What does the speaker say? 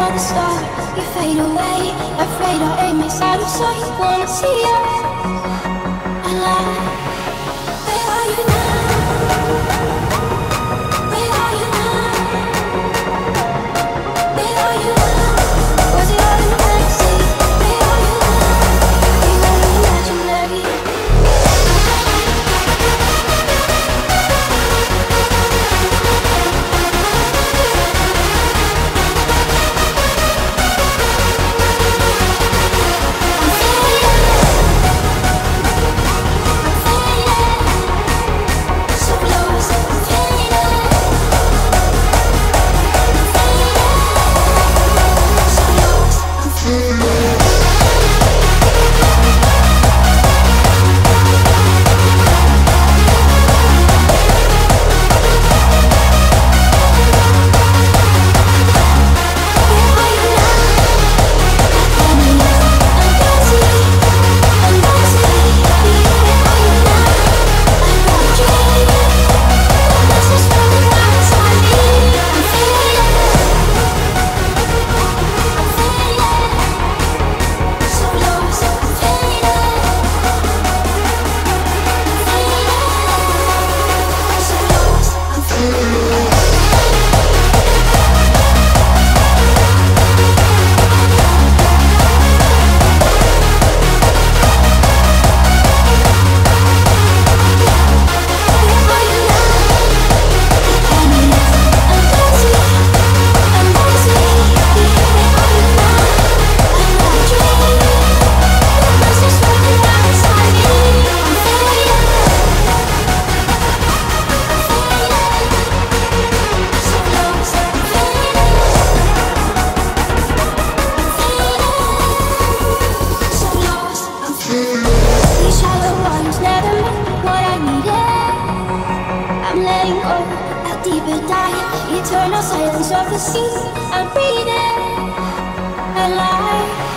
The stars, you fade away. Afraid our aim is out of sight. Wanna see you alive. A deeper dive, eternal silence of the sea. I'm breathing alive.